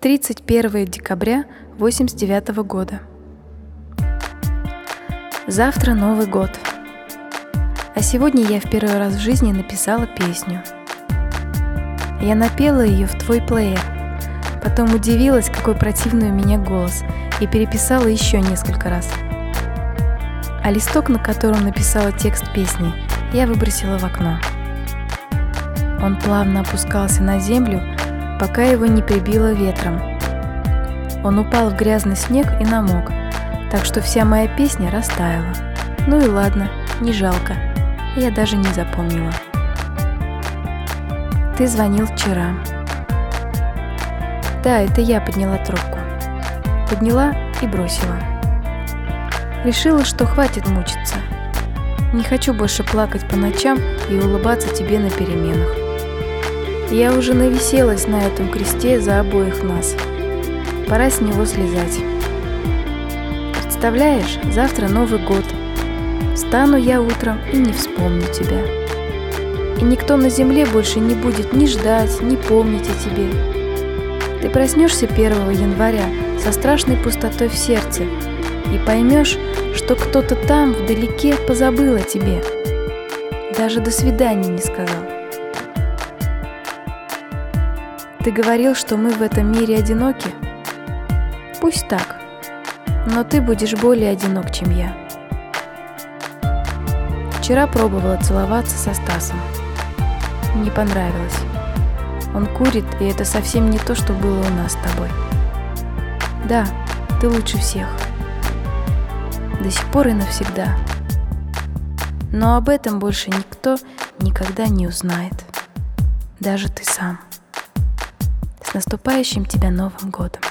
31 декабря 89 года. Завтра Новый год. А сегодня я в первый раз в жизни написала песню. Я напела ее в твой плеер, потом удивилась, какой противный у меня голос, и переписала еще несколько раз. А листок, на котором написала текст песни, я выбросила в окно. Он плавно опускался на землю, пока его не прибило ветром. Он упал в грязный снег и намок, так что вся моя песня растаяла. Ну и ладно, не жалко, я даже не запомнила. Ты звонил вчера. Да, это я подняла трубку. Подняла и бросила. Решила, что хватит мучиться. Не хочу больше плакать по ночам и улыбаться тебе на переменах. Я уже нависелась на этом кресте за обоих нас. Пора с него слезать. Представляешь, завтра Новый год. Встану я утром и не вспомню тебя. И никто на земле больше не будет ни ждать, ни помнить о тебе. Ты проснешься 1 января со страшной пустотой в сердце и поймешь, что кто-то там вдалеке позабыл о тебе. Даже до свидания не сказал. Ты говорил, что мы в этом мире одиноки? Пусть так, но ты будешь более одинок, чем я. Вчера пробовала целоваться со Стасом. Не понравилось. Он курит, и это совсем не то, что было у нас с тобой. Да, ты лучше всех. До сих пор и навсегда. Но об этом больше никто никогда не узнает. Даже ты сам. Наступающим тебя Новым годом!